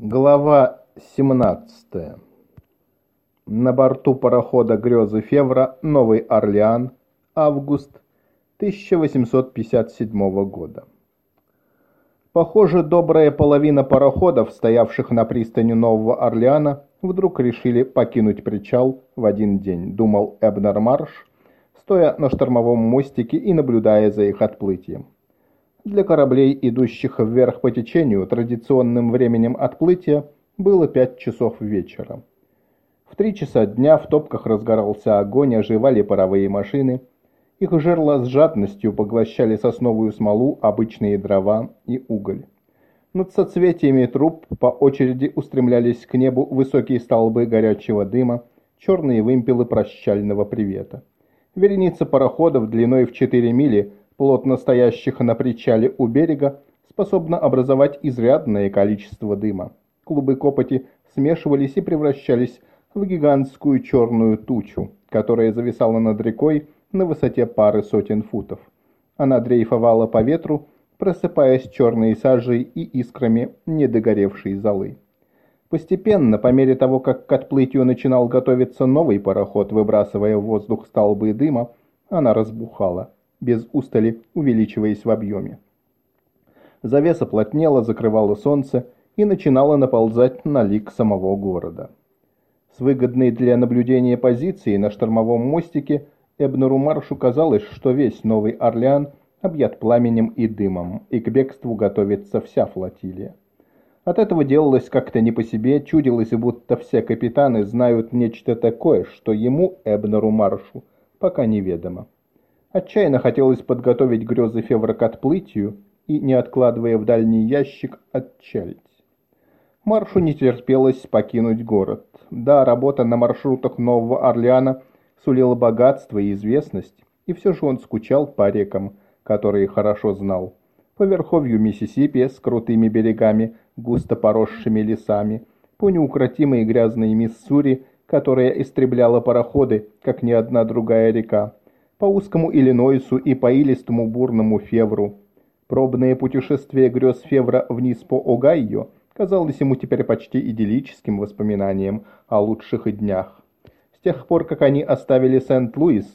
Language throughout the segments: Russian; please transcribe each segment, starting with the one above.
Глава 17. На борту парохода «Грезы Февра» Новый Орлеан, август 1857 года. Похоже, добрая половина пароходов, стоявших на пристани Нового Орлеана, вдруг решили покинуть причал в один день, думал Эбнер Марш, стоя на штормовом мостике и наблюдая за их отплытием. Для кораблей, идущих вверх по течению, традиционным временем отплытия было 5 часов вечера. В три часа дня в топках разгорался огонь, оживали паровые машины. Их жерла с жадностью поглощали сосновую смолу, обычные дрова и уголь. Над соцветиями труб по очереди устремлялись к небу высокие столбы горячего дыма, черные вымпелы прощального привета. Вереница пароходов длиной в 4 мили плотно стоящих на причале у берега, способна образовать изрядное количество дыма. Клубы копоти смешивались и превращались в гигантскую черную тучу, которая зависала над рекой на высоте пары сотен футов. Она дрейфовала по ветру, просыпаясь черной сажей и искрами недогоревшей золы. Постепенно, по мере того, как к отплытию начинал готовиться новый пароход, выбрасывая в воздух столбы дыма, она разбухала без устали увеличиваясь в объеме. Завеса плотнела, закрывала солнце и начинала наползать на лик самого города. С выгодной для наблюдения позиции на штормовом мостике Эбнеру Маршу казалось, что весь Новый Орлеан объят пламенем и дымом, и к бегству готовится вся флотилия. От этого делалось как-то не по себе, чудилось, будто все капитаны знают нечто такое, что ему, Эбнеру Маршу, пока неведомо. Отчаянно хотелось подготовить грезы Февра к отплытию и, не откладывая в дальний ящик, отчалить. Маршу не терпелось покинуть город. Да, работа на маршрутах Нового Орлеана сулила богатство и известность, и все же он скучал по рекам, которые хорошо знал. По верховью Миссисипи с крутыми берегами, густо поросшими лесами, по неукротимой грязной Миссури, которая истребляла пароходы, как ни одна другая река, по узкому Иллинойсу и по илистому бурному Февру. Пробное путешествие грез Февра вниз по Огайо казалось ему теперь почти идиллическим воспоминанием о лучших днях. С тех пор, как они оставили Сент-Луис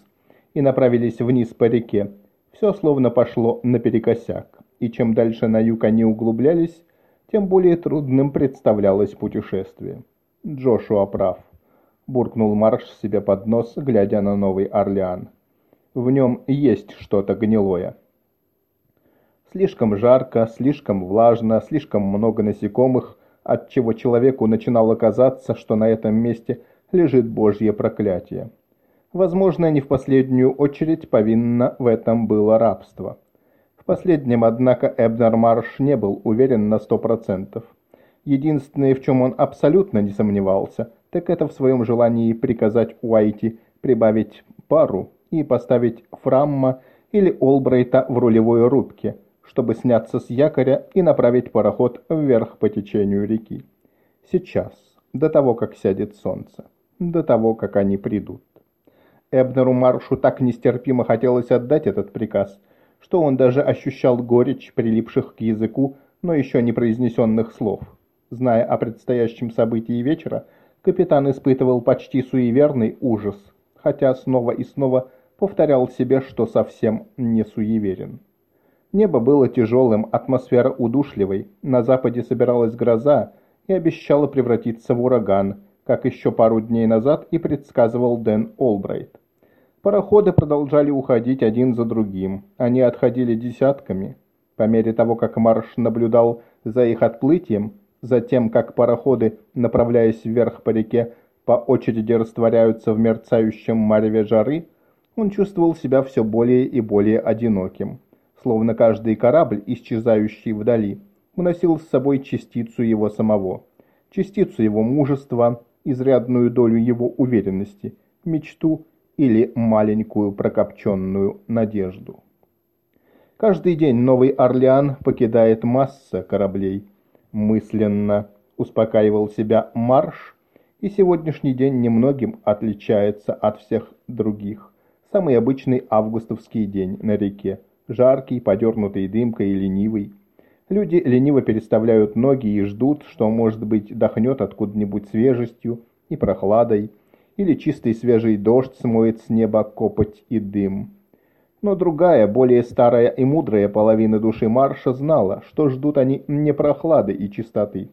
и направились вниз по реке, все словно пошло наперекосяк, и чем дальше на юг они углублялись, тем более трудным представлялось путешествие. Джошуа прав. Буркнул Марш себе под нос, глядя на Новый Орлеан. В нем есть что-то гнилое. Слишком жарко, слишком влажно, слишком много насекомых, отчего человеку начинало казаться, что на этом месте лежит Божье проклятие. Возможно, не в последнюю очередь повинно в этом было рабство. В последнем, однако, Эбнер Марш не был уверен на сто процентов. Единственное, в чем он абсолютно не сомневался, так это в своем желании приказать Уайти прибавить пару и поставить Фрамма или Олбрейта в рулевой рубке, чтобы сняться с якоря и направить пароход вверх по течению реки. Сейчас, до того, как сядет солнце, до того, как они придут. Эбнеру Маршу так нестерпимо хотелось отдать этот приказ, что он даже ощущал горечь прилипших к языку, но еще не произнесенных слов. Зная о предстоящем событии вечера, капитан испытывал почти суеверный ужас, хотя снова и снова повторял себе, что совсем не суеверен. Небо было тяжелым, атмосфера удушливой, на западе собиралась гроза и обещала превратиться в ураган, как еще пару дней назад и предсказывал Дэн Олбрайт. Пароходы продолжали уходить один за другим, они отходили десятками. По мере того, как Марш наблюдал за их отплытием, за тем, как пароходы, направляясь вверх по реке, по очереди растворяются в мерцающем мареве жары, он чувствовал себя все более и более одиноким, словно каждый корабль, исчезающий вдали, уносил с собой частицу его самого, частицу его мужества, изрядную долю его уверенности, мечту или маленькую прокопченную надежду. Каждый день Новый Орлеан покидает масса кораблей. Мысленно успокаивал себя Марш, и сегодняшний день немногим отличается от всех других. Самый обычный августовский день на реке. Жаркий, подернутый дымкой и ленивый. Люди лениво переставляют ноги и ждут, что, может быть, дохнет откуда-нибудь свежестью и прохладой, или чистый свежий дождь смоет с неба копоть и дым. Но другая, более старая и мудрая половина души Марша знала, что ждут они не прохлады и чистоты,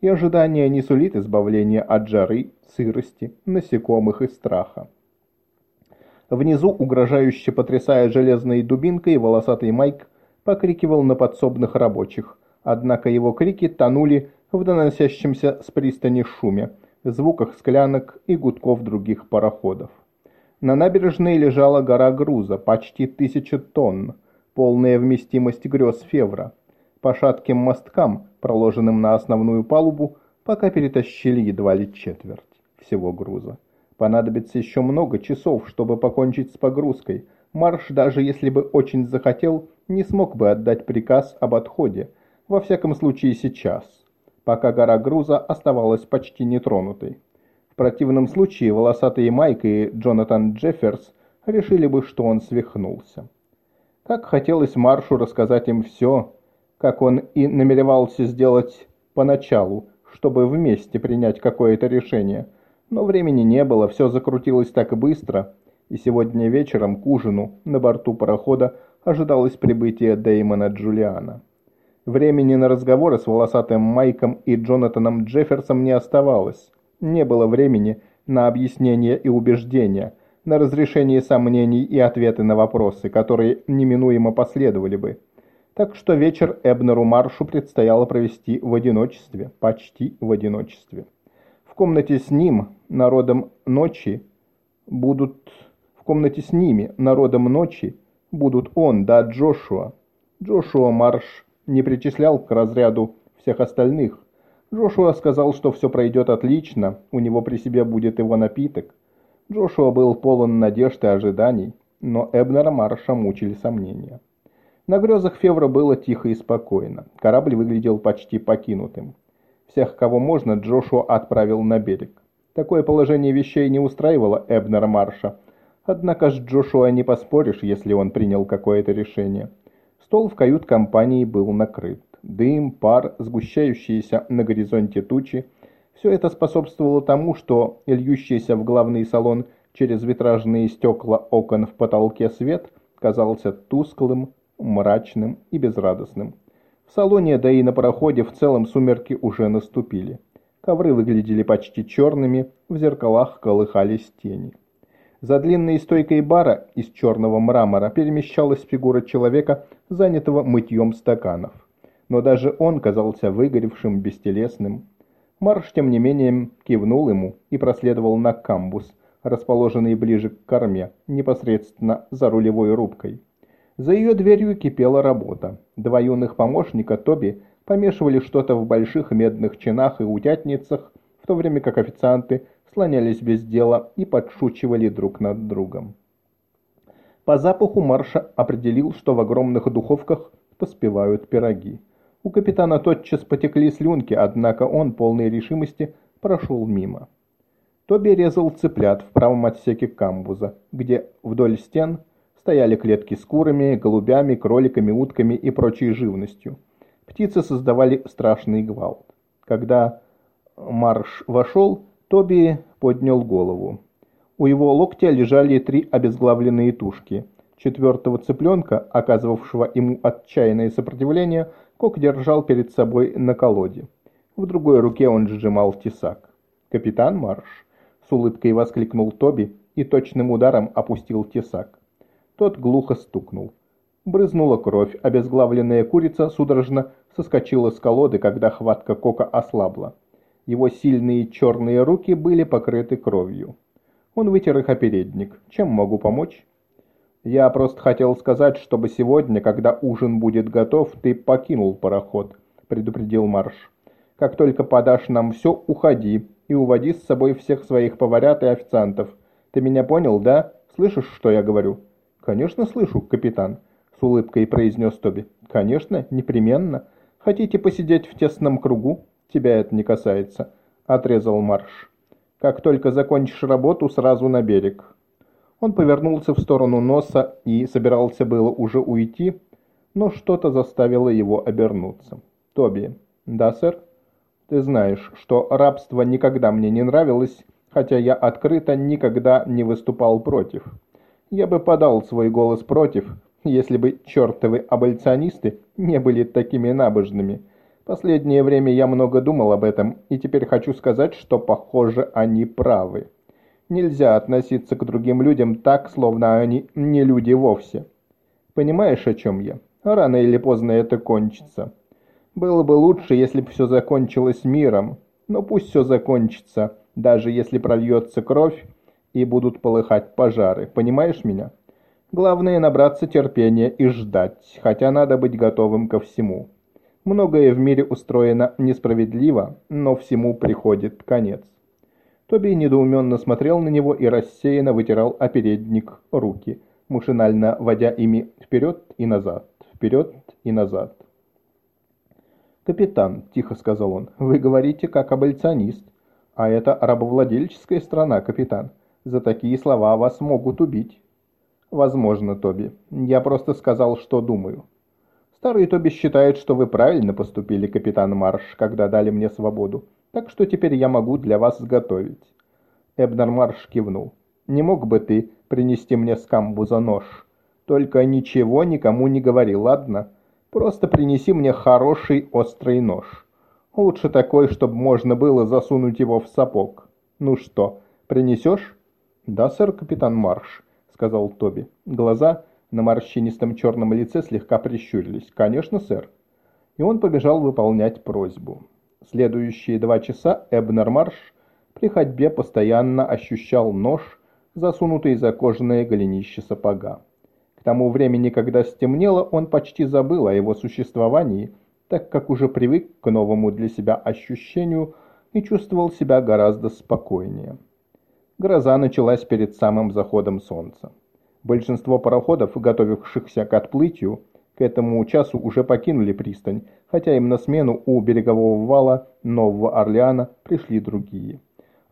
и ожидание не сулит избавления от жары, сырости, насекомых и страха. Внизу, угрожающе потрясая железной дубинкой, волосатый Майк покрикивал на подсобных рабочих, однако его крики тонули в доносящемся с пристани шуме, звуках склянок и гудков других пароходов. На набережной лежала гора груза, почти тысяча тонн, полная вместимость грез Февра. По шатким мосткам, проложенным на основную палубу, пока перетащили едва ли четверть всего груза. Понадобится еще много часов, чтобы покончить с погрузкой. Марш, даже если бы очень захотел, не смог бы отдать приказ об отходе, во всяком случае сейчас, пока гора груза оставалась почти нетронутой. В противном случае волосатый Майк и Джонатан Джефферс решили бы, что он свихнулся. Как хотелось Маршу рассказать им все, как он и намеревался сделать поначалу, чтобы вместе принять какое-то решение. Но времени не было, все закрутилось так быстро, и сегодня вечером к ужину на борту парохода ожидалось прибытие Дэймона Джулиана. Времени на разговоры с волосатым Майком и Джонатаном Джефферсом не оставалось. Не было времени на объяснения и убеждения, на разрешение сомнений и ответы на вопросы, которые неминуемо последовали бы. Так что вечер Эбнеру Маршу предстояло провести в одиночестве, почти в одиночестве. В комнате с ним, народом ночи, будут... В комнате с ними, народом ночи, будут он, да Джошуа. Джошуа Марш не причислял к разряду всех остальных. Джошуа сказал, что все пройдет отлично, у него при себе будет его напиток. Джошуа был полон надежд и ожиданий, но Эбнера Марша мучили сомнения. На грезах Февра было тихо и спокойно. Корабль выглядел почти покинутым. Всех, кого можно, Джошуа отправил на берег. Такое положение вещей не устраивало Эбнера Марша, Однако с Джошуа не поспоришь, если он принял какое-то решение. Стол в кают-компании был накрыт. Дым, пар, сгущающиеся на горизонте тучи – все это способствовало тому, что льющийся в главный салон через витражные стекла окон в потолке свет казался тусклым, мрачным и безрадостным. В салоне, да и на пароходе в целом сумерки уже наступили. Ковры выглядели почти черными, в зеркалах колыхались тени. За длинной стойкой бара из черного мрамора перемещалась фигура человека, занятого мытьем стаканов. Но даже он казался выгоревшим, бестелесным. Марш, тем не менее, кивнул ему и проследовал на камбус, расположенный ближе к корме, непосредственно за рулевой рубкой. За ее дверью кипела работа. Два юных помощника Тоби помешивали что-то в больших медных чинах и утятницах, в то время как официанты слонялись без дела и подшучивали друг над другом. По запаху Марша определил, что в огромных духовках поспевают пироги. У капитана тотчас потекли слюнки, однако он, полной решимости, прошел мимо. Тоби резал цыплят в правом отсеке камбуза, где вдоль стен стояли клетки с курами, голубями, кроликами, утками и прочей живностью. Птицы создавали страшный гвалт. Когда Марш вошел, Тоби поднял голову. У его локтя лежали три обезглавленные тушки. Четвертого цыпленка, оказывавшего ему отчаянное сопротивление, Кок держал перед собой на колоде. В другой руке он сжимал тесак. «Капитан Марш!» — с улыбкой воскликнул Тоби и точным ударом опустил тесак. Тот глухо стукнул. Брызнула кровь, обезглавленная курица судорожно соскочила с колоды, когда хватка Кока ослабла. Его сильные черные руки были покрыты кровью. Он вытер их о передник. «Чем могу помочь?» «Я просто хотел сказать, чтобы сегодня, когда ужин будет готов, ты покинул пароход», — предупредил Марш. «Как только подашь нам все, уходи и уводи с собой всех своих поварят и официантов. Ты меня понял, да? Слышишь, что я говорю?» «Конечно слышу, капитан», — с улыбкой произнес Тоби. «Конечно, непременно. Хотите посидеть в тесном кругу? тебя это не касается», — отрезал Марш. «Как только закончишь работу, сразу на берег». Он повернулся в сторону носа и собирался было уже уйти, но что-то заставило его обернуться. «Тоби». «Да, сэр?» «Ты знаешь, что рабство никогда мне не нравилось, хотя я открыто никогда не выступал против. Я бы подал свой голос против, если бы чертовы аболиционисты не были такими набожными. Последнее время я много думал об этом, и теперь хочу сказать, что, похоже, они правы. Нельзя относиться к другим людям так, словно они не люди вовсе. Понимаешь, о чем я? Рано или поздно это кончится. Было бы лучше, если бы все закончилось миром, но пусть все закончится, даже если прольется кровь и будут полыхать пожары. Понимаешь меня? Главное набраться терпения и ждать, хотя надо быть готовым ко всему. Многое в мире устроено несправедливо, но всему приходит конец. Тоби недоуменно смотрел на него и рассеянно вытирал о передник руки, машинально водя ими вперед и назад, вперед и назад. «Капитан», — тихо сказал он, — «вы говорите как аболиционист, а это рабовладельческая страна, капитан. За такие слова вас могут убить». «Возможно, Тоби. Я просто сказал, что думаю». «Старый Тоби считает, что вы правильно поступили, капитан Марш, когда дали мне свободу, так что теперь я могу для вас сготовить». Эбнер Марш кивнул. «Не мог бы ты принести мне с камбуза нож? Только ничего никому не говори, ладно? Просто принеси мне хороший острый нож. Лучше такой, чтобы можно было засунуть его в сапог. Ну что, принесешь?» «Да, сэр, капитан Марш» сказал Тоби. Глаза на морщинистом черном лице слегка прищурились. «Конечно, сэр». И он побежал выполнять просьбу. Следующие два часа Эбнер Марш при ходьбе постоянно ощущал нож, засунутый за кожаное голенище сапога. К тому времени, когда стемнело, он почти забыл о его существовании, так как уже привык к новому для себя ощущению и чувствовал себя гораздо спокойнее. Гроза началась перед самым заходом солнца. Большинство пароходов, готовившихся к отплытию, к этому часу уже покинули пристань, хотя им на смену у берегового вала Нового Орлеана пришли другие.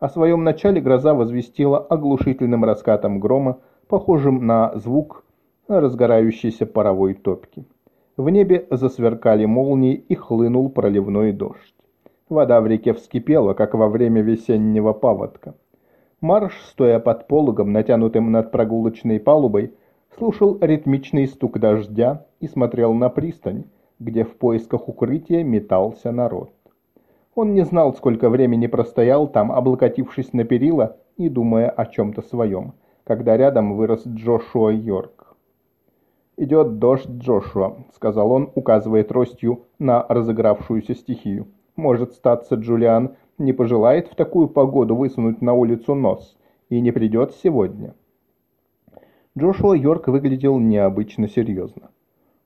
О своем начале гроза возвестила оглушительным раскатом грома, похожим на звук разгорающейся паровой топки. В небе засверкали молнии и хлынул проливной дождь. Вода в реке вскипела, как во время весеннего паводка. Марш, стоя под пологом, натянутым над прогулочной палубой, слушал ритмичный стук дождя и смотрел на пристань, где в поисках укрытия метался народ. Он не знал, сколько времени простоял там, облокотившись на перила и думая о чем-то своем, когда рядом вырос Джошуа Йорк. «Идет дождь, Джошуа», — сказал он, указывая тростью на разыгравшуюся стихию. «Может статься, Джулиан не пожелает в такую погоду высунуть на улицу нос и не придет сегодня. Джошуа Йорк выглядел необычно серьезно.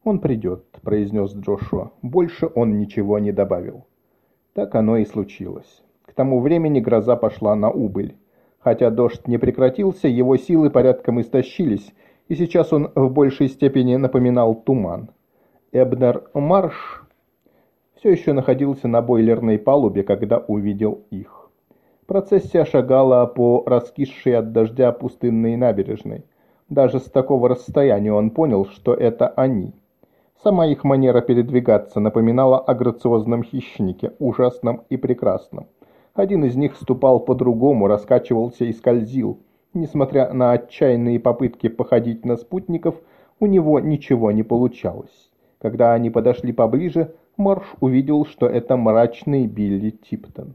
«Он придет», — произнес Джошуа. Больше он ничего не добавил. Так оно и случилось. К тому времени гроза пошла на убыль. Хотя дождь не прекратился, его силы порядком истощились, и сейчас он в большей степени напоминал туман. Эбнер Марш все еще находился на бойлерной палубе, когда увидел их. Процессия шагала по раскисшей от дождя пустынной набережной. Даже с такого расстояния он понял, что это они. Сама их манера передвигаться напоминала о грациозном хищнике, ужасном и прекрасном. Один из них ступал по-другому, раскачивался и скользил. Несмотря на отчаянные попытки походить на спутников, у него ничего не получалось. Когда они подошли поближе, Марш увидел, что это мрачный Билли Типтон.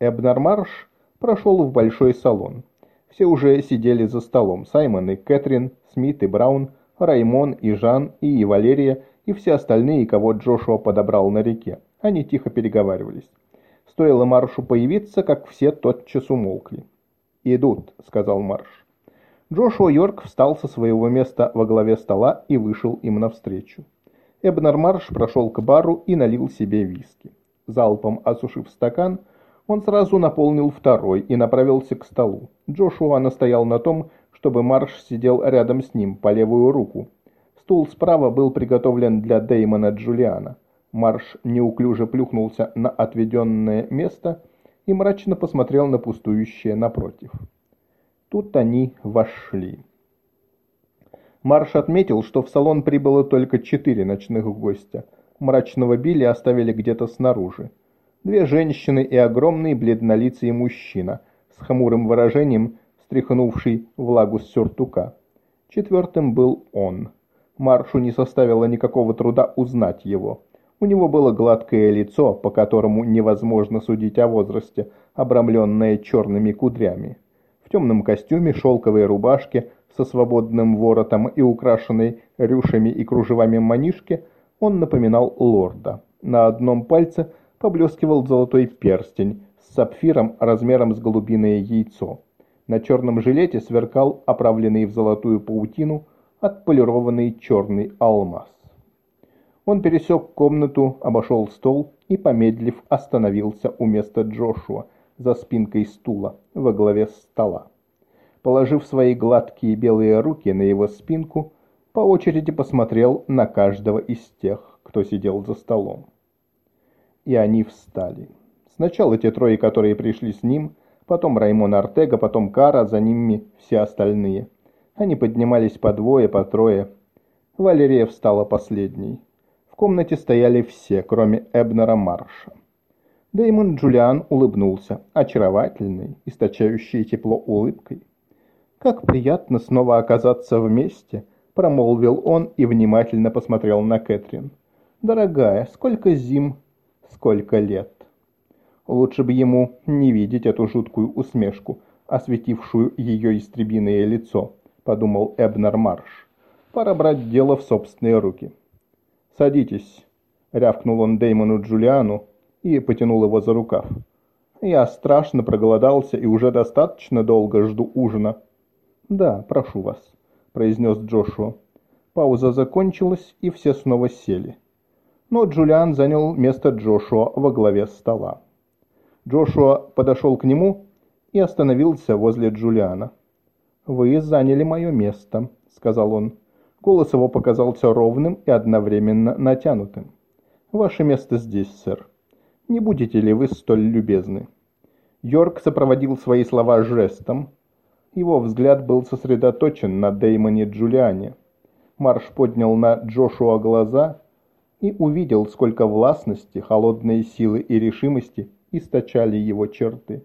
Эбнер Марш прошел в большой салон. Все уже сидели за столом. Саймон и Кэтрин, Смит и Браун, Раймон и Жан и Валерия и все остальные, кого Джошуа подобрал на реке. Они тихо переговаривались. Стоило Маршу появиться, как все тотчас умолкли. «Идут», — сказал Марш. Джошуа Йорк встал со своего места во главе стола и вышел им навстречу. Эбнер Марш прошел к бару и налил себе виски. Залпом осушив стакан, он сразу наполнил второй и направился к столу. Джошуа настоял на том, чтобы Марш сидел рядом с ним, по левую руку. Стул справа был приготовлен для Деймона Джулиана. Марш неуклюже плюхнулся на отведенное место и мрачно посмотрел на пустующее напротив. Тут они вошли. Марш отметил, что в салон прибыло только четыре ночных гостя. Мрачного Билли оставили где-то снаружи. Две женщины и огромный бледнолицый мужчина с хмурым выражением, стряхнувший влагу с сюртука. Четвертым был он. Маршу не составило никакого труда узнать его. У него было гладкое лицо, по которому невозможно судить о возрасте, обрамленное черными кудрями. В темном костюме, шелковой рубашке со свободным воротом и украшенной рюшами и кружевами манишки он напоминал лорда. На одном пальце поблескивал золотой перстень с сапфиром размером с голубиное яйцо. На черном жилете сверкал оправленный в золотую паутину отполированный черный алмаз. Он пересек комнату, обошел стол и, помедлив, остановился у места Джошуа за спинкой стула во главе стола. Положив свои гладкие белые руки на его спинку, по очереди посмотрел на каждого из тех, кто сидел за столом. И они встали. Сначала те трое, которые пришли с ним, потом Раймон Артега, потом Кара, за ними все остальные. Они поднимались по двое, по трое. Валерия встала последней. В комнате стояли все, кроме Эбнера Марша. Дэймон Джулиан улыбнулся, очаровательной, источающей тепло улыбкой. «Как приятно снова оказаться вместе», — промолвил он и внимательно посмотрел на Кэтрин. «Дорогая, сколько зим, сколько лет». Лучше бы ему не видеть эту жуткую усмешку, осветившую ее истребиное лицо, подумал Эбнер Марш. Пора брать дело в собственные руки. «Садитесь», — рявкнул он Деймону Джулиану и потянул его за рукав. «Я страшно проголодался и уже достаточно долго жду ужина». «Да, прошу вас», — произнес Джошуа. Пауза закончилась, и все снова сели. Но Джулиан занял место Джошуа во главе стола. Джошуа подошел к нему и остановился возле Джулиана. «Вы заняли мое место», — сказал он. Голос его показался ровным и одновременно натянутым. «Ваше место здесь, сэр. Не будете ли вы столь любезны?» Йорк сопроводил свои слова жестом, его взгляд был сосредоточен на Деймоне Джулиане. Марш поднял на Джошуа глаза и увидел, сколько властности, холодной силы и решимости источали его черты.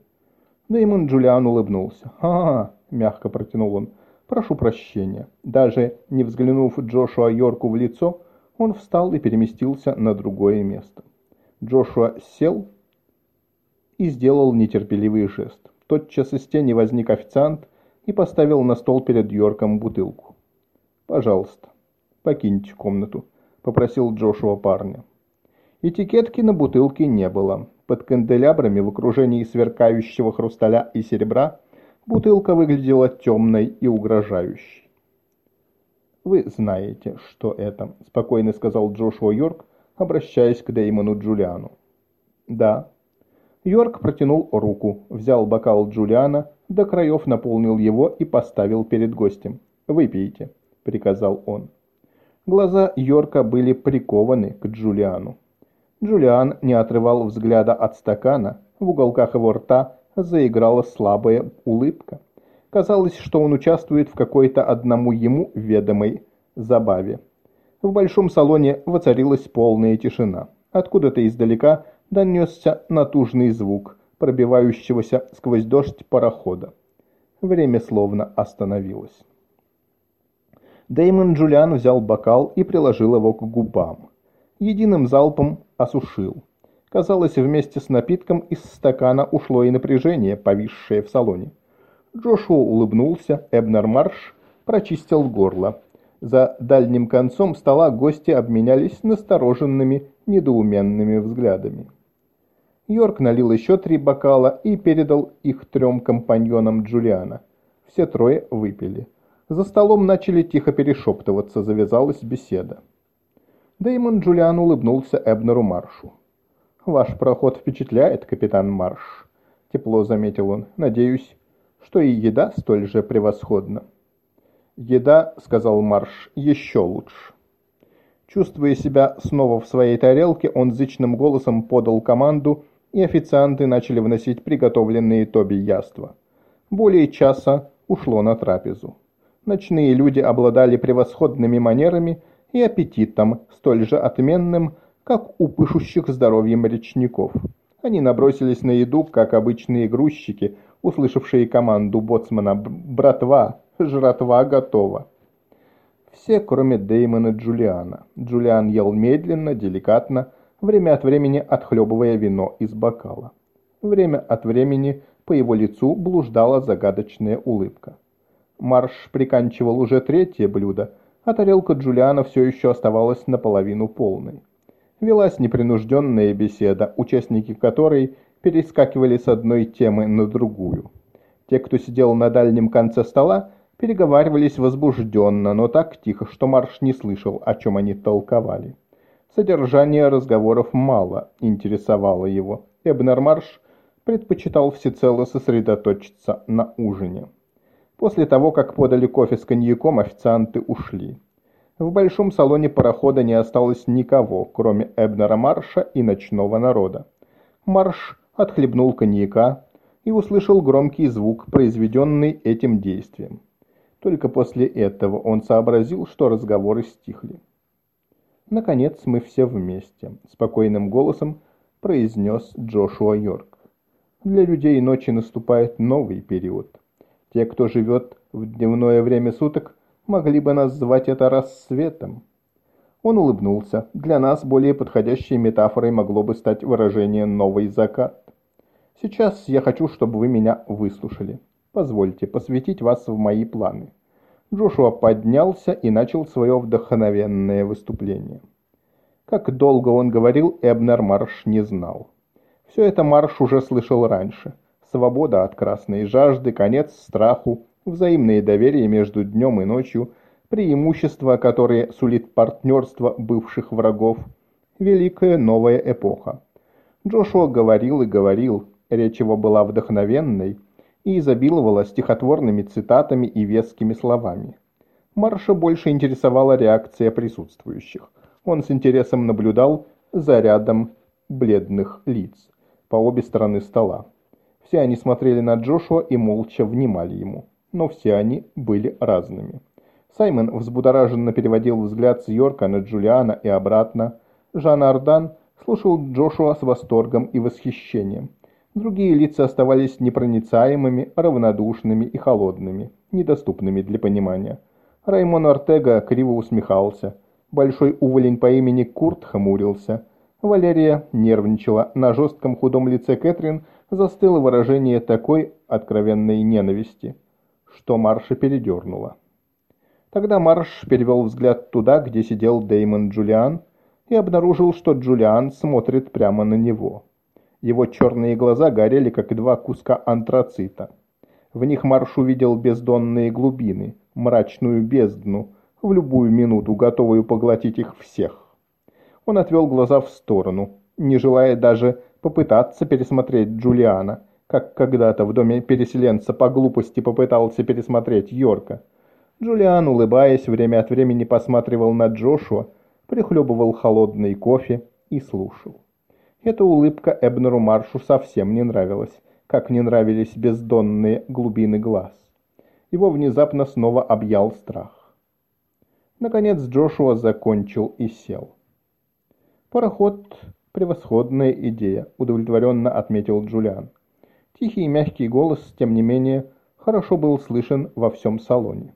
Деймон Джулиан улыбнулся. «Ха-ха!» – мягко протянул он. «Прошу прощения». Даже не взглянув Джошуа Йорку в лицо, он встал и переместился на другое место. Джошуа сел и сделал нетерпеливый жест. Тотчас из тени возник официант и поставил на стол перед Йорком бутылку. «Пожалуйста, покиньте комнату», — попросил Джошуа парня. Этикетки на бутылке не было. Под канделябрами в окружении сверкающего хрусталя и серебра бутылка выглядела темной и угрожающей. «Вы знаете, что это», — спокойно сказал Джошуа Йорк, обращаясь к Деймону Джулиану. «Да». Йорк протянул руку, взял бокал Джулиана до краев наполнил его и поставил перед гостем. «Выпейте», — приказал он. Глаза Йорка были прикованы к Джулиану. Джулиан не отрывал взгляда от стакана, в уголках его рта заиграла слабая улыбка. Казалось, что он участвует в какой-то одному ему ведомой забаве. В большом салоне воцарилась полная тишина. Откуда-то издалека донесся натужный звук, пробивающегося сквозь дождь парохода. Время словно остановилось. Дэймон Джулиан взял бокал и приложил его к губам. Единым залпом осушил. Казалось, вместе с напитком из стакана ушло и напряжение, повисшее в салоне. Джошуа улыбнулся, Эбнер Марш прочистил горло. За дальним концом стола гости обменялись настороженными, недоуменными взглядами. Йорк налил еще три бокала и передал их трем компаньонам Джулиана. Все трое выпили. За столом начали тихо перешептываться, завязалась беседа. Дэймон Джулиан улыбнулся Эбнеру Маршу. «Ваш проход впечатляет, капитан Марш», — тепло заметил он. «Надеюсь, что и еда столь же превосходна». «Еда», — сказал Марш, — «еще лучше». Чувствуя себя снова в своей тарелке, он зычным голосом подал команду — и официанты начали вносить приготовленные Тоби яства. Более часа ушло на трапезу. Ночные люди обладали превосходными манерами и аппетитом, столь же отменным, как у пышущих здоровьем речников. Они набросились на еду, как обычные грузчики, услышавшие команду боцмана «Братва, жратва готова». Все, кроме Дэймона Джулиана. Джулиан ел медленно, деликатно, время от времени отхлебывая вино из бокала. Время от времени по его лицу блуждала загадочная улыбка. Марш приканчивал уже третье блюдо, а тарелка Джулиана все еще оставалась наполовину полной. Велась непринужденная беседа, участники которой перескакивали с одной темы на другую. Те, кто сидел на дальнем конце стола, переговаривались возбужденно, но так тихо, что Марш не слышал, о чем они толковали. Содержание разговоров мало интересовало его. Эбнер Марш предпочитал всецело сосредоточиться на ужине. После того, как подали кофе с коньяком, официанты ушли. В большом салоне парохода не осталось никого, кроме Эбнера Марша и ночного народа. Марш отхлебнул коньяка и услышал громкий звук, произведенный этим действием. Только после этого он сообразил, что разговоры стихли. «Наконец мы все вместе», — спокойным голосом произнес Джошуа Йорк. «Для людей ночи наступает новый период. Те, кто живет в дневное время суток, могли бы назвать это рассветом». Он улыбнулся. Для нас более подходящей метафорой могло бы стать выражение «новый закат». Сейчас я хочу, чтобы вы меня выслушали. Позвольте посвятить вас в мои планы. Джошуа поднялся и начал свое вдохновенное выступление. Как долго он говорил, Эбнер Марш не знал. Все это Марш уже слышал раньше. Свобода от красной жажды, конец страху, взаимное доверие между днем и ночью, преимущества, которые сулит партнерство бывших врагов, великая новая эпоха. Джошуа говорил и говорил, речь его была вдохновенной, и изобиловала стихотворными цитатами и вескими словами. Марша больше интересовала реакция присутствующих. Он с интересом наблюдал за рядом бледных лиц по обе стороны стола. Все они смотрели на Джошуа и молча внимали ему, но все они были разными. Саймон взбудораженно переводил взгляд с Йорка на Джулиана и обратно. Жан Ардан слушал Джошуа с восторгом и восхищением. Другие лица оставались непроницаемыми, равнодушными и холодными, недоступными для понимания. Раймон Ортега криво усмехался. Большой уволень по имени Курт хмурился. Валерия нервничала. На жестком худом лице Кэтрин застыло выражение такой откровенной ненависти, что Марша передернула. Тогда Марш перевел взгляд туда, где сидел Деймон Джулиан, и обнаружил, что Джулиан смотрит прямо на него. Его черные глаза горели, как два куска антрацита. В них Марш увидел бездонные глубины, мрачную бездну, в любую минуту готовую поглотить их всех. Он отвел глаза в сторону, не желая даже попытаться пересмотреть Джулиана, как когда-то в доме переселенца по глупости попытался пересмотреть Йорка. Джулиан, улыбаясь, время от времени посматривал на Джошуа, прихлебывал холодный кофе и слушал. Эта улыбка Эбнеру Маршу совсем не нравилась, как не нравились бездонные глубины глаз. Его внезапно снова объял страх. Наконец Джошуа закончил и сел. «Пароход — превосходная идея», — удовлетворенно отметил Джулиан. Тихий и мягкий голос, тем не менее, хорошо был слышен во всем салоне.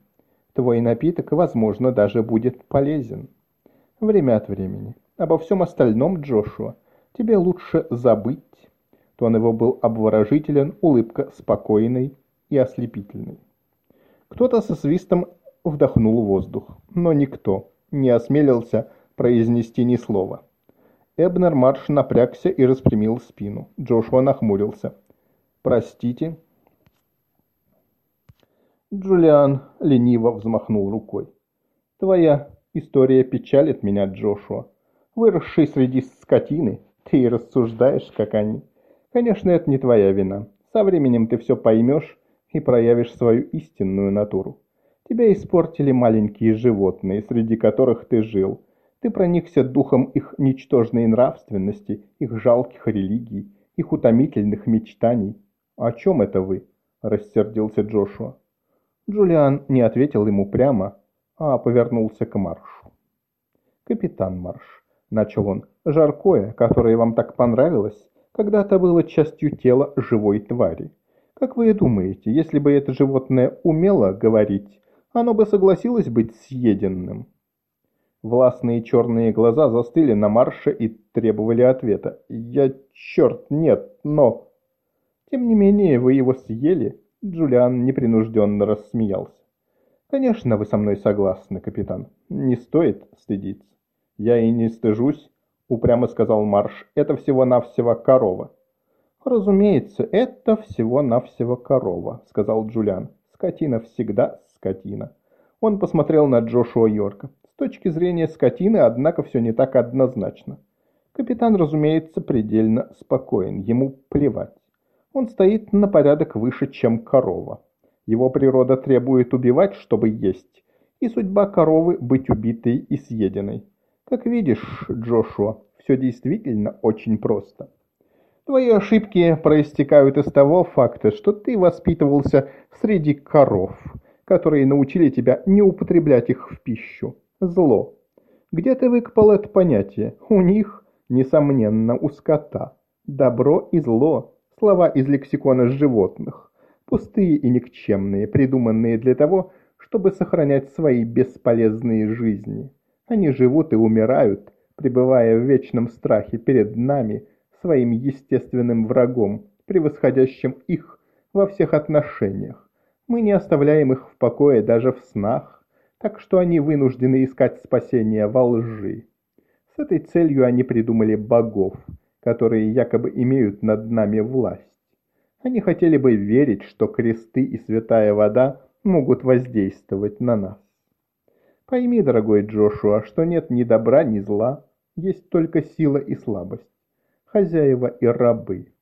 «Твой напиток, возможно, даже будет полезен. Время от времени. Обо всем остальном, Джошуа, тебе лучше забыть». Тон его был обворожителен, улыбка спокойной и ослепительной. Кто-то со свистом вдохнул воздух, но никто не осмелился произнести ни слова. Эбнер Марш напрягся и распрямил спину. Джошуа нахмурился. «Простите?» Джулиан лениво взмахнул рукой. «Твоя история печалит меня, Джошуа. Выросший среди скотины, ты и рассуждаешь, как они. Конечно, это не твоя вина. Со временем ты все поймешь и проявишь свою истинную натуру. Тебя испортили маленькие животные, среди которых ты жил. Ты проникся духом их ничтожной нравственности, их жалких религий, их утомительных мечтаний. «О чем это вы?» – рассердился Джошуа. Джулиан не ответил ему прямо, а повернулся к Маршу. «Капитан Марш», — начал он, — «жаркое, которое вам так понравилось, когда-то было частью тела живой твари. Как вы думаете, если бы это животное умело говорить, оно бы согласилось быть съеденным?» Властные черные глаза застыли на марше и требовали ответа. «Я... черт, нет, но...» «Тем не менее, вы его съели?» Джулиан непринужденно рассмеялся. «Конечно, вы со мной согласны, капитан. Не стоит стыдиться». «Я и не стыжусь», — упрямо сказал Марш. «Это всего-навсего корова». «Разумеется, это всего-навсего корова», — сказал Джулиан. «Скотина всегда скотина». Он посмотрел на Джошуа Йорка точки зрения скотины, однако, все не так однозначно. Капитан, разумеется, предельно спокоен, ему плевать. Он стоит на порядок выше, чем корова. Его природа требует убивать, чтобы есть, и судьба коровы – быть убитой и съеденной. Как видишь, Джошуа, все действительно очень просто. Твои ошибки проистекают из того факта, что ты воспитывался среди коров, которые научили тебя не употреблять их в пищу. Зло. Где ты выкопал это понятие? У них, несомненно, у скота. Добро и зло. Слова из лексикона животных. Пустые и никчемные, придуманные для того, чтобы сохранять свои бесполезные жизни. Они живут и умирают, пребывая в вечном страхе перед нами, своим естественным врагом, превосходящим их во всех отношениях. Мы не оставляем их в покое даже в снах так что они вынуждены искать спасения во лжи. С этой целью они придумали богов, которые якобы имеют над нами власть. Они хотели бы верить, что кресты и святая вода могут воздействовать на нас. Пойми, дорогой Джошуа, что нет ни добра, ни зла, есть только сила и слабость, хозяева и рабы.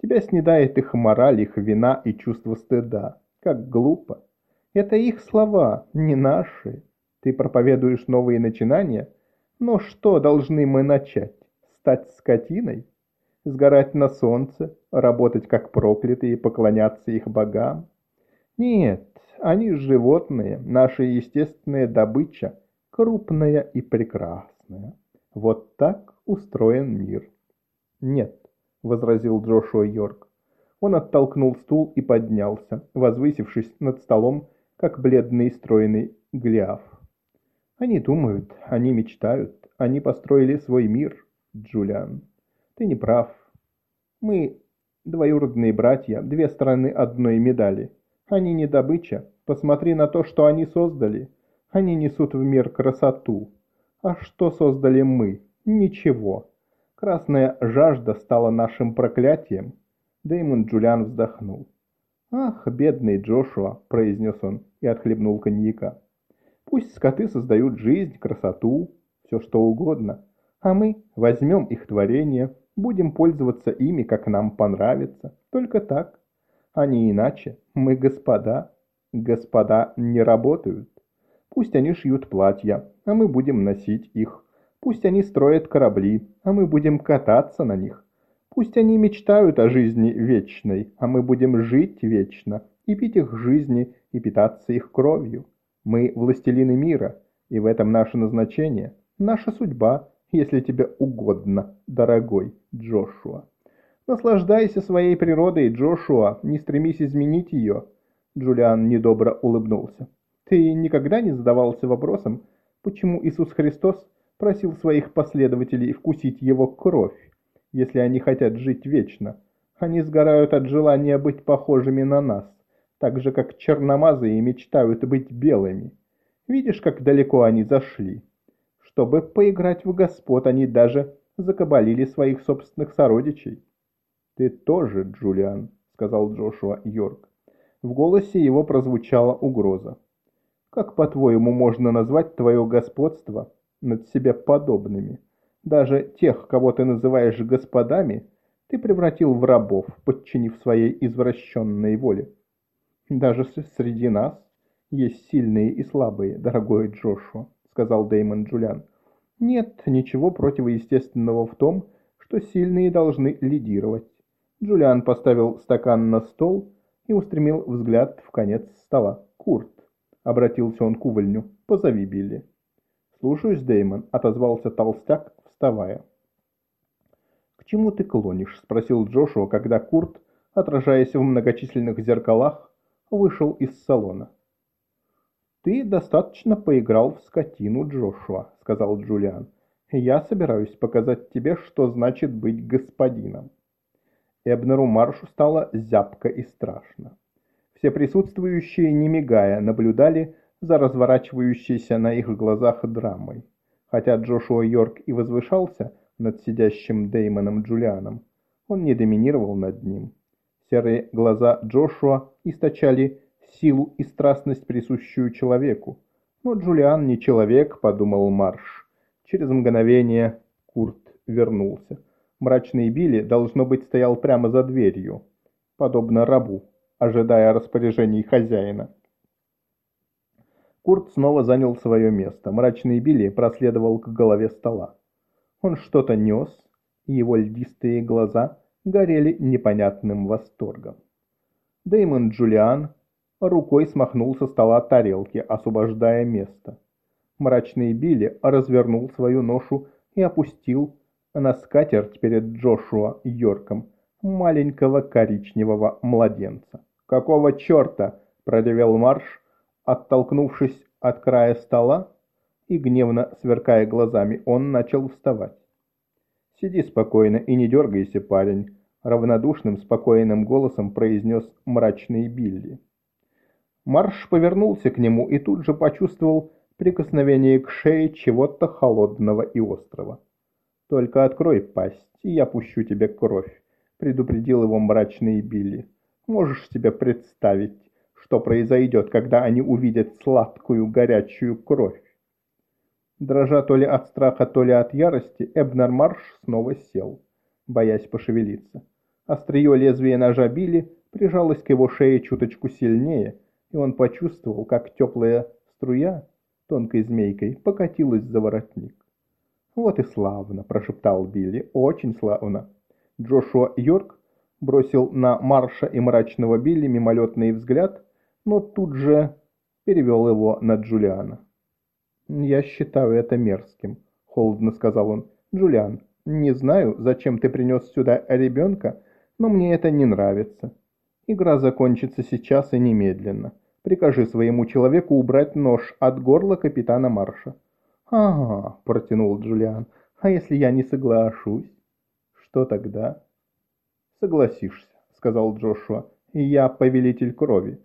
Тебя снедает их мораль, их вина и чувство стыда. Как глупо. Это их слова, не наши. Ты проповедуешь новые начинания? Но что должны мы начать? Стать скотиной? Сгорать на солнце? Работать как проклятые и поклоняться их богам? Нет, они животные, наша естественная добыча, крупная и прекрасная. Вот так устроен мир. Нет, возразил Джошуа Йорк. Он оттолкнул стул и поднялся, возвысившись над столом как бледный стройный Голиаф. Они думают, они мечтают, они построили свой мир, Джулиан. Ты не прав. Мы двоюродные братья, две стороны одной медали. Они не добыча. Посмотри на то, что они создали. Они несут в мир красоту. А что создали мы? Ничего. Красная жажда стала нашим проклятием. Дэймон Джулиан вздохнул. «Ах, бедный Джошуа», — произнес он и отхлебнул коньяка. «Пусть скоты создают жизнь, красоту, все что угодно, а мы возьмем их творение, будем пользоваться ими, как нам понравится, только так, а не иначе. Мы господа, господа не работают. Пусть они шьют платья, а мы будем носить их. Пусть они строят корабли, а мы будем кататься на них. Пусть они мечтают о жизни вечной, а мы будем жить вечно и пить их жизни и питаться их кровью. Мы властелины мира, и в этом наше назначение, наша судьба, если тебе угодно, дорогой Джошуа. Наслаждайся своей природой, Джошуа, не стремись изменить ее. Джулиан недобро улыбнулся. Ты никогда не задавался вопросом, почему Иисус Христос просил своих последователей вкусить его кровь? если они хотят жить вечно. Они сгорают от желания быть похожими на нас, так же, как черномазые мечтают быть белыми. Видишь, как далеко они зашли? Чтобы поиграть в господ, они даже закабалили своих собственных сородичей. «Ты тоже, Джулиан», — сказал Джошуа Йорк. В голосе его прозвучала угроза. «Как, по-твоему, можно назвать твое господство над себе подобными?» Даже тех, кого ты называешь господами, ты превратил в рабов, подчинив своей извращенной воле. Даже среди нас есть сильные и слабые, дорогой Джошуа, сказал Дэймон Джулиан. Нет ничего противоестественного в том, что сильные должны лидировать. Джулиан поставил стакан на стол и устремил взгляд в конец стола. Курт», — обратился он к увольню, — «позови Билли». «Слушаюсь, Дэймон», — отозвался толстяк, вставая. «К чему ты клонишь?» — спросил Джошуа, когда Курт, отражаясь в многочисленных зеркалах, вышел из салона. «Ты достаточно поиграл в скотину, Джошуа», — сказал Джулиан. «Я собираюсь показать тебе, что значит быть господином». Эбнеру Маршу стало зябко и страшно. Все присутствующие, не мигая, наблюдали за разворачивающейся на их глазах драмой. Хотя Джошуа Йорк и возвышался над сидящим Деймоном Джулианом, он не доминировал над ним. Серые глаза Джошуа источали силу и страстность, присущую человеку. Но Джулиан не человек, подумал Марш. Через мгновение Курт вернулся. Мрачный Билли, должно быть, стоял прямо за дверью, подобно рабу, ожидая распоряжений хозяина. Курт снова занял свое место. Мрачный Билли проследовал к голове стола. Он что-то нес, и его льдистые глаза горели непонятным восторгом. Дэймон Джулиан рукой смахнул со стола тарелки, освобождая место. Мрачный Билли развернул свою ношу и опустил на скатерть перед Джошуа Йорком маленького коричневого младенца. «Какого черта?» – продевел Марш, оттолкнувшись от края стола, и, гневно сверкая глазами, он начал вставать. «Сиди спокойно и не дергайся, парень», – равнодушным, спокойным голосом произнес мрачный Билли. Марш повернулся к нему и тут же почувствовал прикосновение к шее чего-то холодного и острого. «Только открой пасть, и я пущу тебе кровь», — предупредил его мрачный Билли. «Можешь себе представить, что произойдет, когда они увидят сладкую горячую кровь?» Дрожа то ли от страха, то ли от ярости, Эбнер Марш снова сел, боясь пошевелиться. Острие лезвия ножа Билли прижалось к его шее чуточку сильнее — и он почувствовал, как теплая струя тонкой змейкой покатилась за воротник. «Вот и славно!» – прошептал Билли. «Очень славно!» Джошуа Йорк бросил на Марша и мрачного Билли мимолетный взгляд, но тут же перевел его на Джулиана. «Я считаю это мерзким», – холодно сказал он. «Джулиан, не знаю, зачем ты принес сюда ребенка, но мне это не нравится. Игра закончится сейчас и немедленно. Прикажи своему человеку убрать нож от горла капитана Марша. «Ага», — протянул Джулиан, — «а если я не соглашусь?» «Что тогда?» «Согласишься», — сказал Джошуа, — «и я повелитель крови».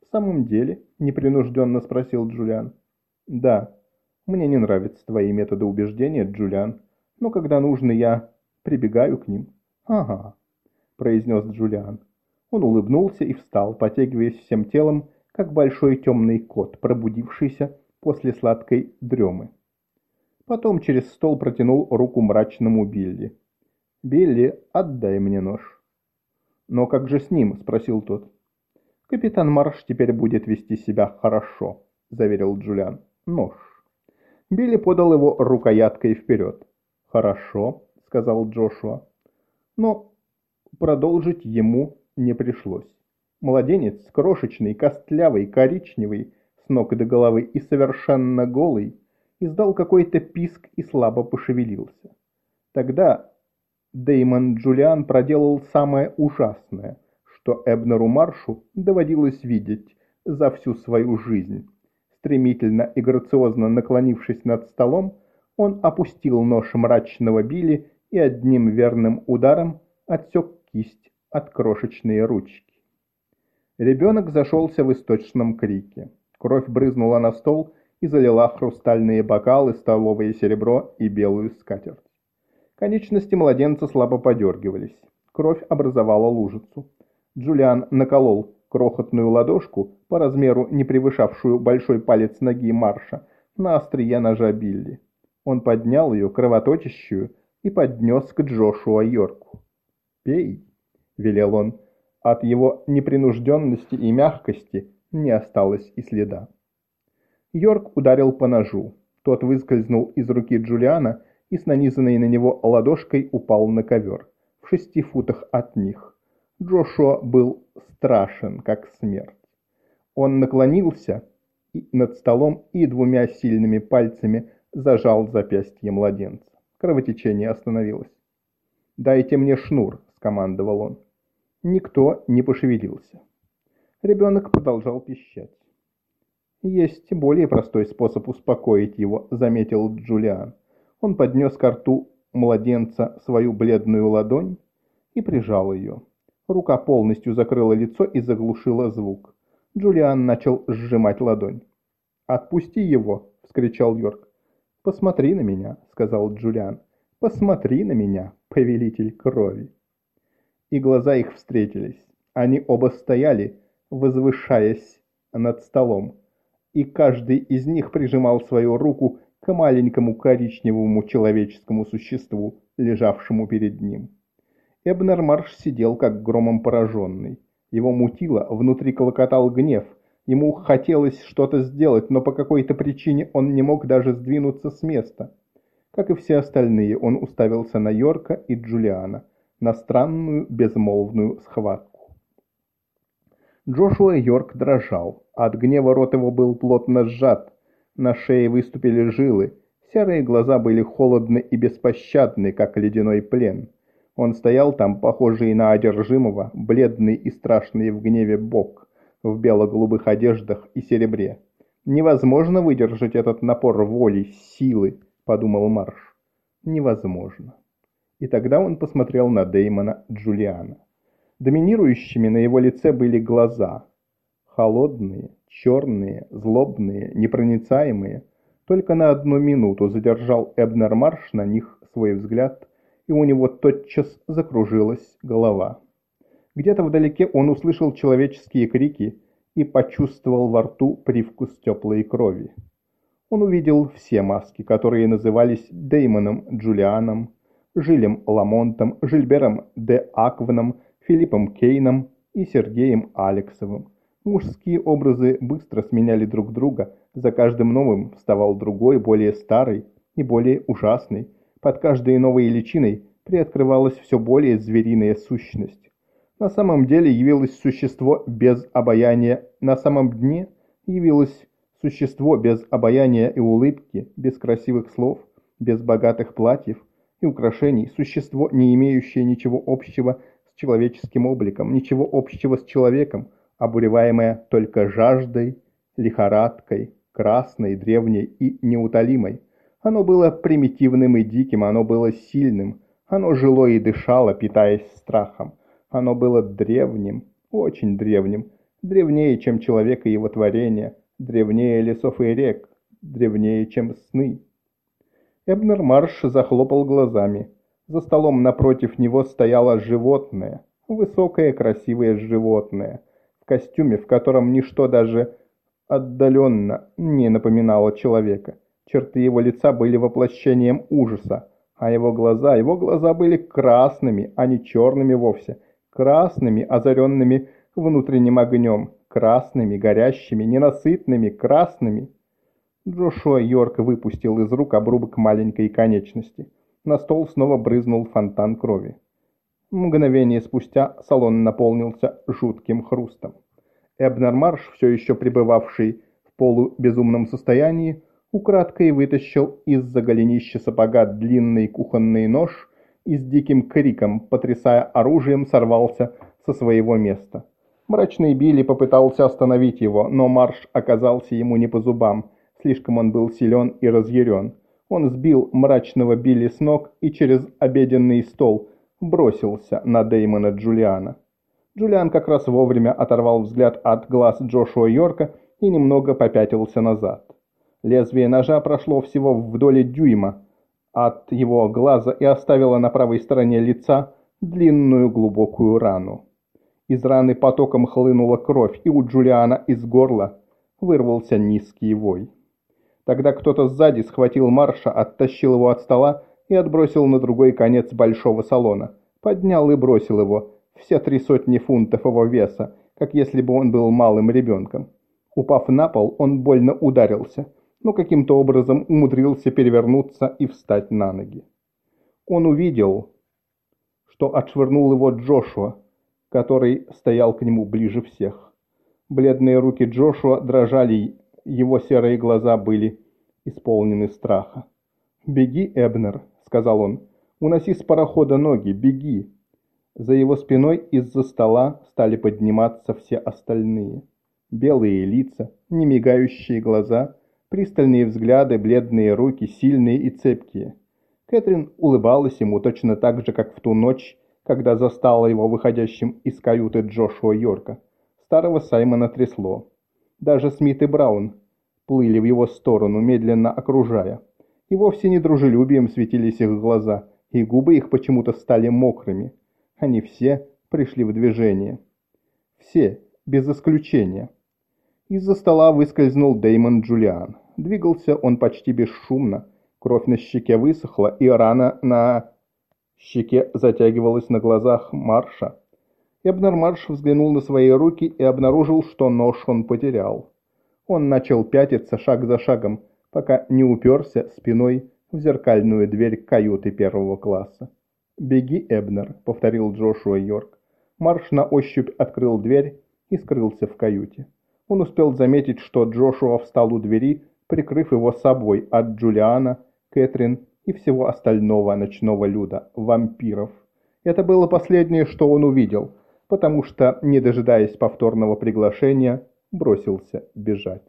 «В самом деле?» — непринужденно спросил Джулиан. «Да, мне не нравятся твои методы убеждения, Джулиан, но когда нужно, я прибегаю к ним». «Ага», — произнес Джулиан. Он улыбнулся и встал, потягиваясь всем телом, как большой темный кот, пробудившийся после сладкой дремы. Потом через стол протянул руку мрачному Билли. «Билли, отдай мне нож». «Но как же с ним?» – спросил тот. «Капитан Марш теперь будет вести себя хорошо», – заверил Джулиан. «Нож». Билли подал его рукояткой вперед. «Хорошо», – сказал Джошуа. Но продолжить ему не пришлось. Младенец, крошечный, костлявый, коричневый, ног до головы и совершенно голый, издал какой-то писк и слабо пошевелился. Тогда Деймон Джулиан проделал самое ужасное, что Эбнеру Маршу доводилось видеть за всю свою жизнь. Стремительно и грациозно наклонившись над столом, он опустил нож мрачного Билли и одним верным ударом отсек кисть от крошечной ручки. Ребенок зашелся в источном крике. Кровь брызнула на стол и залила хрустальные бокалы, столовое серебро и белую скатерть. Конечности младенца слабо подергивались. Кровь образовала лужицу. Джулиан наколол крохотную ладошку, по размеру не превышавшую большой палец ноги Марша, на острие ножа Билли. Он поднял ее, кровоточащую, и поднес к Джошуа Йорку. «Пей», велел он. От его непринужденности и мягкости не осталось и следа. Йорк ударил по ножу. Тот выскользнул из руки Джулиана и с нанизанной на него ладошкой упал на ковер, в шести футах от них. Джошуа был страшен, как смерть. Он наклонился над столом и двумя сильными пальцами зажал запястье младенца. Кровотечение остановилось. «Дайте мне шнур», — скомандовал он. Никто не пошевелился. Ребенок продолжал пищать. «Есть более простой способ успокоить его», — заметил Джулиан. Он поднес к рту младенца свою бледную ладонь и прижал ее. Рука полностью закрыла лицо и заглушила звук. Джулиан начал сжимать ладонь. «Отпусти его!» — вскричал Йорк. «Посмотри на меня», — сказал Джулиан. «Посмотри на меня, повелитель крови». И глаза их встретились. Они оба стояли, возвышаясь над столом, и каждый из них прижимал свою руку к маленькому коричневому человеческому существу, лежавшему перед ним. Эбнер Марш сидел как громом пораженный. Его мутило, внутри колокотал гнев. Ему хотелось что-то сделать, но по какой-то причине он не мог даже сдвинуться с места. Как и все остальные, он уставился на Йорка и Джулиана, на странную безмолвную схватку. Джошуа Йорк дрожал. От гнева рот его был плотно сжат. На шее выступили жилы. Серые глаза были холодны и беспощадны, как ледяной плен. Он стоял там, похожий на одержимого, бледный и страшный в гневе бог, в бело-голубых одеждах и серебре. «Невозможно выдержать этот напор воли, силы», — подумал Марш. «Невозможно». И тогда он посмотрел на Деймона Джулиана. Доминирующими на его лице были глаза. Холодные, черные, злобные, непроницаемые. Только на одну минуту задержал Эбнер Марш на них свой взгляд и у него тотчас закружилась голова. Где-то вдалеке он услышал человеческие крики и почувствовал во рту привкус теплой крови. Он увидел все маски, которые назывались Деймоном Джулианом, Жилем Ламонтом, Жильбером де Аквеном, Филиппом Кейном и Сергеем Алексовым. Мужские образы быстро сменяли друг друга, за каждым новым вставал другой, более старый и более ужасный, под каждой новой личиной приоткрывалась все более звериная сущность. На самом деле явилось существо без обаяния, на самом дне явилось существо без обаяния и улыбки, без красивых слов, без богатых платьев и украшений, существо, не имеющее ничего общего человеческим обликом, ничего общего с человеком, обуреваемое только жаждой, лихорадкой, красной, древней и неутолимой, оно было примитивным и диким, оно было сильным, оно жило и дышало, питаясь страхом. Оно было древним, очень древним, древнее, чем человек и его творение, древнее лесов и рек, древнее, чем сны. Эбнер Марш захлопал глазами. За столом напротив него стояло животное, высокое красивое животное, в костюме, в котором ничто даже отдаленно не напоминало человека. Черты его лица были воплощением ужаса, а его глаза, его глаза были красными, а не черными вовсе, красными, озаренными внутренним огнем, красными, горящими, ненасытными, красными. Джошуа Йорк выпустил из рук обрубок маленькой конечности. На стол снова брызнул фонтан крови. Мгновение спустя салон наполнился жутким хрустом. Эбнер Марш, все еще пребывавший в полубезумном состоянии, украдкой вытащил из-за голенища сапога длинный кухонный нож и с диким криком, потрясая оружием, сорвался со своего места. Мрачный Билли попытался остановить его, но марш оказался ему не по зубам, слишком он был силен и разъярен. Он сбил мрачного Билли с ног и через обеденный стол бросился на Деймона Джулиана. Джулиан как раз вовремя оторвал взгляд от глаз Джошуа Йорка и немного попятился назад. Лезвие ножа прошло всего вдоль дюйма от его глаза и оставило на правой стороне лица длинную глубокую рану. Из раны потоком хлынула кровь, и у Джулиана из горла вырвался низкий вой. Тогда кто-то сзади схватил Марша, оттащил его от стола и отбросил на другой конец большого салона. Поднял и бросил его, все три сотни фунтов его веса, как если бы он был малым ребенком. Упав на пол, он больно ударился – но каким-то образом умудрился перевернуться и встать на ноги. Он увидел, что отшвырнул его Джошуа, который стоял к нему ближе всех. Бледные руки Джошуа дрожали, его серые глаза были исполнены страха. «Беги, Эбнер», — сказал он, — «уноси с парохода ноги, беги». За его спиной из-за стола стали подниматься все остальные. Белые лица, немигающие глаза, пристальные взгляды, бледные руки, сильные и цепкие. Кэтрин улыбалась ему точно так же, как в ту ночь, когда застала его выходящим из каюты Джошуа Йорка. Старого Саймона трясло. Даже Смит и Браун плыли в его сторону, медленно окружая. И вовсе не дружелюбием светились их глаза, и губы их почему-то стали мокрыми. Они все пришли в движение. Все, без исключения. Из-за стола выскользнул Деймон Джулиан. Двигался он почти бесшумно. Кровь на щеке высохла, и рана на щеке затягивалась на глазах Марша. Эбнер Марш взглянул на свои руки и обнаружил, что нож он потерял. Он начал пятиться шаг за шагом, пока не уперся спиной в зеркальную дверь каюты первого класса. «Беги, Эбнер», — повторил Джошуа Йорк. Марш на ощупь открыл дверь и скрылся в каюте. Он успел заметить, что Джошуа встал у двери, прикрыв его собой от Джулиана, Кэтрин и всего остального ночного люда, вампиров. Это было последнее, что он увидел — потому что, не дожидаясь повторного приглашения, бросился бежать.